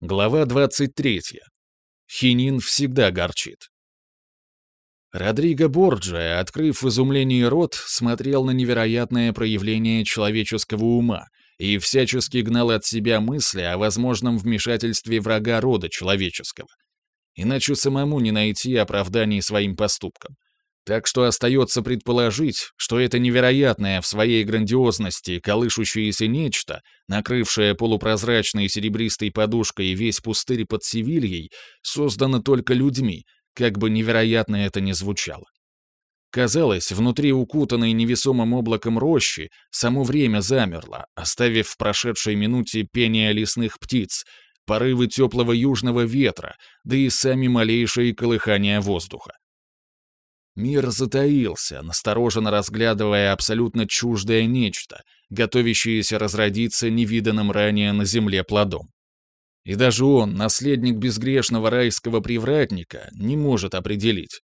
Глава 23. Хинин всегда горчит. Родриго Борджа, открыв в изумлении рот, смотрел на невероятное проявление человеческого ума и всячески гнал от себя мысли о возможном вмешательстве врага рода человеческого. Иначе самому не найти оправданий своим поступкам. Так что остается предположить, что это невероятное в своей грандиозности колышущееся нечто, накрывшее полупрозрачной серебристой подушкой весь пустырь под Севильей, создано только людьми, как бы невероятно это ни звучало. Казалось, внутри укутанной невесомым облаком рощи само время замерло, оставив в прошедшей минуте пение лесных птиц, порывы теплого южного ветра, да и сами малейшие колыхания воздуха. Мир затаился, настороженно разглядывая абсолютно чуждое нечто, готовящееся разродиться невиданным ранее на земле плодом. И даже он, наследник безгрешного райского привратника, не может определить,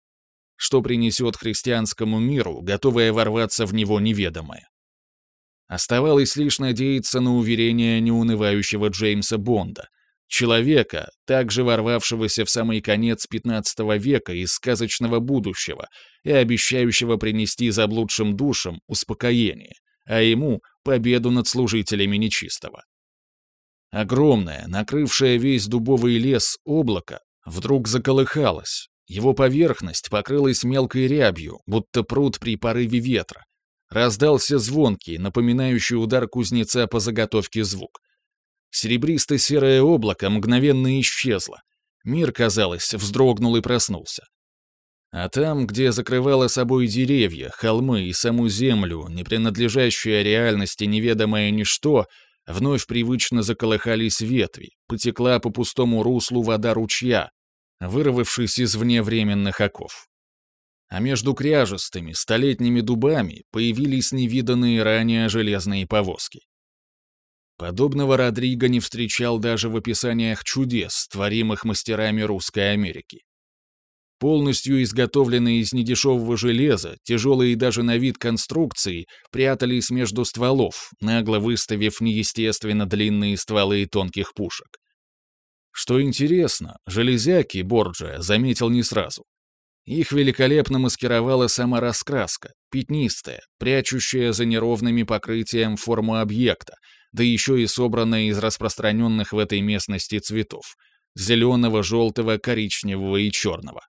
что принесет христианскому миру, готовое ворваться в него неведомое. Оставалось лишь надеяться на уверение неунывающего Джеймса Бонда — Человека, также ворвавшегося в самый конец XV века из сказочного будущего и обещающего принести заблудшим душам успокоение, а ему — победу над служителями нечистого. Огромное, накрывшее весь дубовый лес облако, вдруг заколыхалось, его поверхность покрылась мелкой рябью, будто пруд при порыве ветра. Раздался звонкий, напоминающий удар кузнеца по заготовке звук — Серебристо-серое облако мгновенно исчезло. Мир, казалось, вздрогнул и проснулся. А там, где закрывало собой деревья, холмы и саму землю, не принадлежащее реальности неведомое ничто, вновь привычно заколыхались ветви, потекла по пустому руслу вода ручья, вырвавшись из вневременных оков. А между кряжестыми, столетними дубами появились невиданные ранее железные повозки. Подобного Родриго не встречал даже в описаниях чудес, творимых мастерами Русской Америки. Полностью изготовленные из недешевого железа, тяжелые даже на вид конструкции прятались между стволов, нагло выставив неестественно длинные стволы тонких пушек. Что интересно, железяки Борджия заметил не сразу. Их великолепно маскировала сама раскраска, пятнистая, прячущая за неровными покрытием форму объекта, да еще и собранная из распространенных в этой местности цветов — зеленого, желтого, коричневого и черного.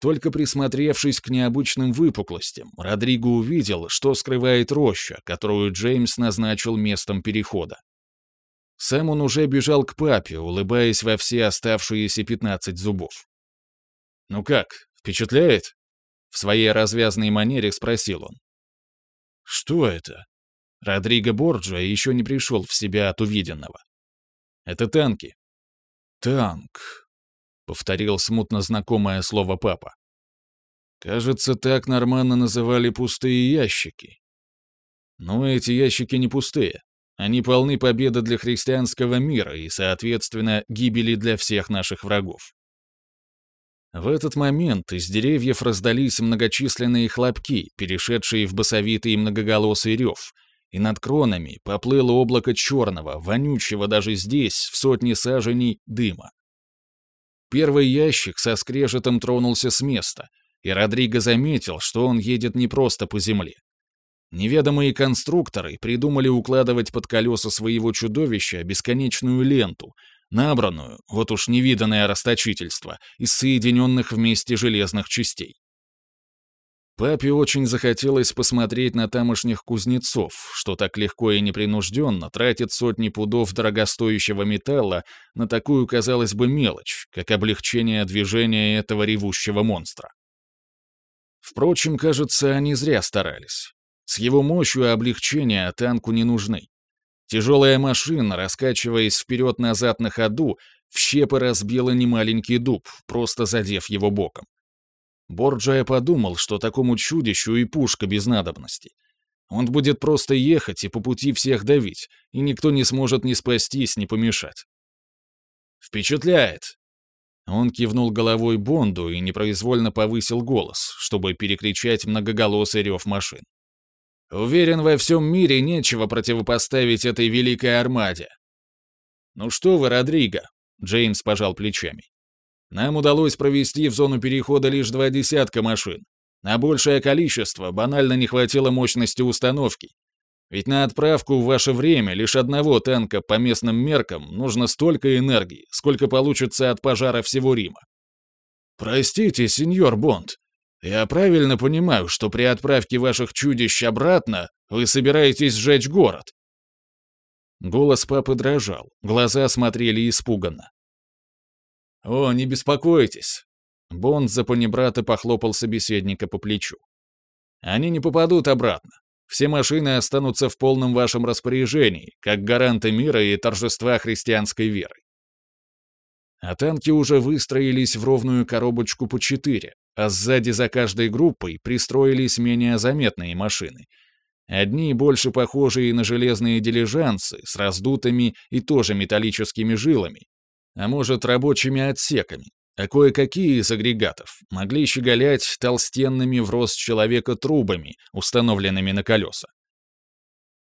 Только присмотревшись к необычным выпуклостям, Родриго увидел, что скрывает роща, которую Джеймс назначил местом перехода. Сам он уже бежал к папе, улыбаясь во все оставшиеся 15 зубов. «Ну как, впечатляет?» В своей развязной манере спросил он. «Что это?» Родриго Борджа еще не пришел в себя от увиденного. «Это танки». «Танк», — повторил смутно знакомое слово папа. «Кажется, так нормально называли пустые ящики». «Но эти ящики не пустые. Они полны победы для христианского мира и, соответственно, гибели для всех наших врагов». В этот момент из деревьев раздались многочисленные хлопки, перешедшие в басовитый многоголосый рев, и над кронами поплыло облако черного, вонючего даже здесь, в сотни саженей, дыма. Первый ящик со скрежетом тронулся с места, и Родриго заметил, что он едет не просто по земле. Неведомые конструкторы придумали укладывать под колеса своего чудовища бесконечную ленту, набранную, вот уж невиданное расточительство, из соединенных вместе железных частей. Папе очень захотелось посмотреть на тамошних кузнецов, что так легко и непринужденно тратят сотни пудов дорогостоящего металла на такую, казалось бы, мелочь, как облегчение движения этого ревущего монстра. Впрочем, кажется, они зря старались. С его мощью облегчения танку не нужны. Тяжелая машина, раскачиваясь вперед-назад на ходу, в щепы разбила немаленький дуб, просто задев его боком. Борджая подумал, что такому чудищу и пушка без надобности. Он будет просто ехать и по пути всех давить, и никто не сможет ни спастись, ни помешать. «Впечатляет!» Он кивнул головой Бонду и непроизвольно повысил голос, чтобы перекричать многоголосый рев машин. «Уверен, во всем мире нечего противопоставить этой великой армаде». «Ну что вы, Родриго?» — Джеймс пожал плечами. «Нам удалось провести в зону перехода лишь два десятка машин. На большее количество банально не хватило мощности установки. Ведь на отправку в ваше время лишь одного танка по местным меркам нужно столько энергии, сколько получится от пожара всего Рима. Простите, сеньор Бонд, я правильно понимаю, что при отправке ваших чудищ обратно вы собираетесь сжечь город? Голос папы дрожал, глаза смотрели испуганно. «О, не беспокойтесь!» Бонд за панибрата похлопал собеседника по плечу. «Они не попадут обратно. Все машины останутся в полном вашем распоряжении, как гаранты мира и торжества христианской веры. А танки уже выстроились в ровную коробочку по четыре, а сзади за каждой группой пристроились менее заметные машины. Одни больше похожие на железные дилижансы с раздутыми и тоже металлическими жилами, а может рабочими отсеками, а кое-какие из агрегатов могли щеголять толстенными в рост человека трубами, установленными на колеса.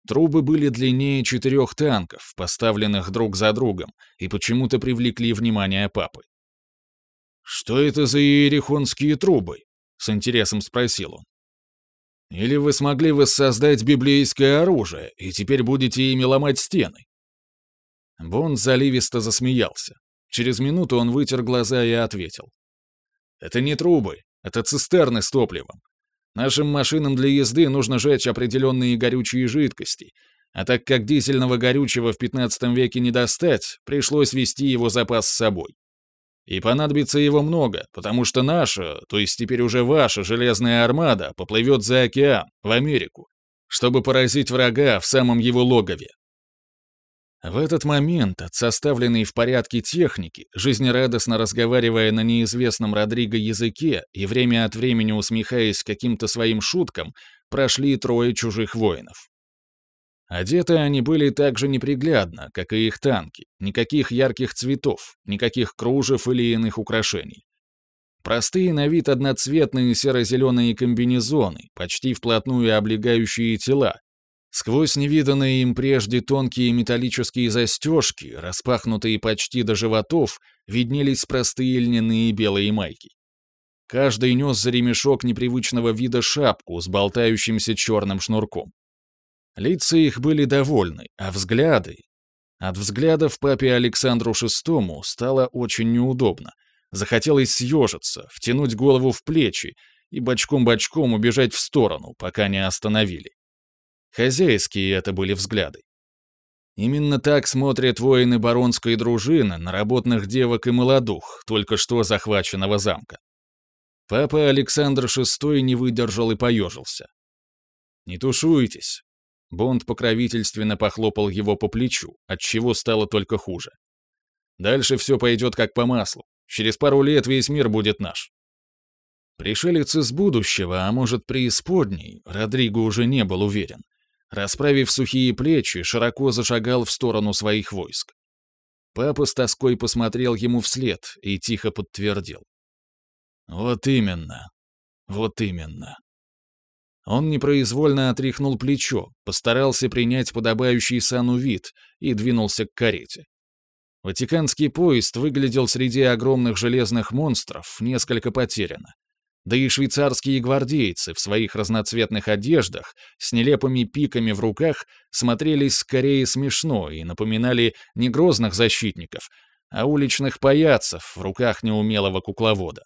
Трубы были длиннее четырех танков, поставленных друг за другом, и почему-то привлекли внимание папы. «Что это за иерихонские трубы?» — с интересом спросил он. «Или вы смогли воссоздать библейское оружие, и теперь будете ими ломать стены?» Бонд заливисто засмеялся. Через минуту он вытер глаза и ответил. «Это не трубы, это цистерны с топливом. Нашим машинам для езды нужно жечь определенные горючие жидкости, а так как дизельного горючего в 15 веке не достать, пришлось вести его запас с собой. И понадобится его много, потому что наша, то есть теперь уже ваша железная армада, поплывет за океан, в Америку, чтобы поразить врага в самом его логове. В этот момент от составленной в порядке техники, жизнерадостно разговаривая на неизвестном Родриго языке и время от времени усмехаясь каким-то своим шуткам, прошли трое чужих воинов. Одеты они были так же неприглядно, как и их танки, никаких ярких цветов, никаких кружев или иных украшений. Простые на вид одноцветные серо-зеленые комбинезоны, почти вплотную облегающие тела, Сквозь невиданные им прежде тонкие металлические застежки, распахнутые почти до животов, виднелись простые льняные белые майки. Каждый нес за ремешок непривычного вида шапку с болтающимся черным шнурком. Лица их были довольны, а взгляды... От взглядов папе Александру VI стало очень неудобно. Захотелось съежиться, втянуть голову в плечи и бочком-бочком убежать в сторону, пока не остановили. Хозяйские это были взгляды. Именно так смотрят воины баронской дружины на работных девок и молодух, только что захваченного замка. Папа Александр VI не выдержал и поежился. «Не тушуйтесь!» Бонд покровительственно похлопал его по плечу, отчего стало только хуже. «Дальше все пойдет как по маслу. Через пару лет весь мир будет наш». Пришелец из будущего, а может, преисподней, Родриго уже не был уверен. Расправив сухие плечи, широко зашагал в сторону своих войск. Папа с тоской посмотрел ему вслед и тихо подтвердил. «Вот именно. Вот именно». Он непроизвольно отряхнул плечо, постарался принять подобающий сану вид и двинулся к карете. Ватиканский поезд выглядел среди огромных железных монстров несколько потерянно. Да и швейцарские гвардейцы в своих разноцветных одеждах с нелепыми пиками в руках смотрелись скорее смешно и напоминали не грозных защитников, а уличных паяцев в руках неумелого кукловода.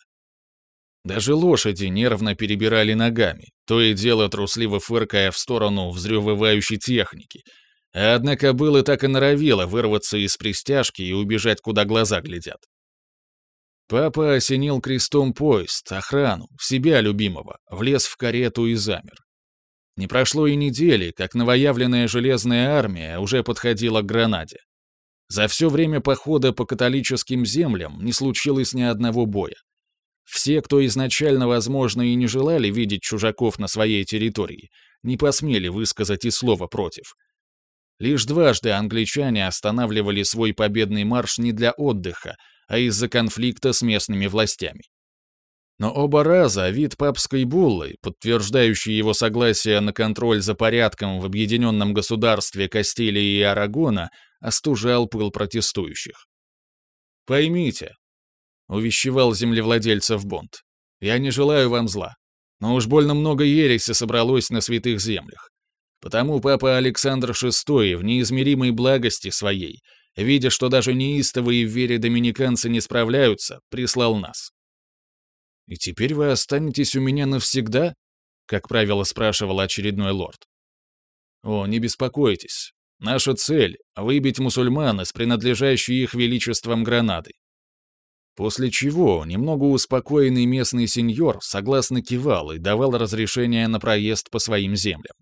Даже лошади нервно перебирали ногами, то и дело трусливо фыркая в сторону взрёвывающей техники. Однако было так и норовило вырваться из пристяжки и убежать, куда глаза глядят. Папа осенил крестом поезд, охрану, себя любимого, влез в карету и замер. Не прошло и недели, как новоявленная железная армия уже подходила к гранаде. За все время похода по католическим землям не случилось ни одного боя. Все, кто изначально, возможно, и не желали видеть чужаков на своей территории, не посмели высказать и слова против. Лишь дважды англичане останавливали свой победный марш не для отдыха, а из-за конфликта с местными властями. Но оба раза вид папской буллы, подтверждающий его согласие на контроль за порядком в объединенном государстве Кастилии и Арагона, остужал пыл протестующих. «Поймите», — увещевал землевладельцев Бонд, — «я не желаю вам зла, но уж больно много ереси собралось на святых землях. Потому папа Александр VI в неизмеримой благости своей, видя, что даже неистовые в вере доминиканцы не справляются, прислал нас. «И теперь вы останетесь у меня навсегда?» — как правило спрашивал очередной лорд. «О, не беспокойтесь. Наша цель — выбить мусульман из принадлежащей их величеством Гранады. После чего немного успокоенный местный сеньор согласно кивал и давал разрешение на проезд по своим землям.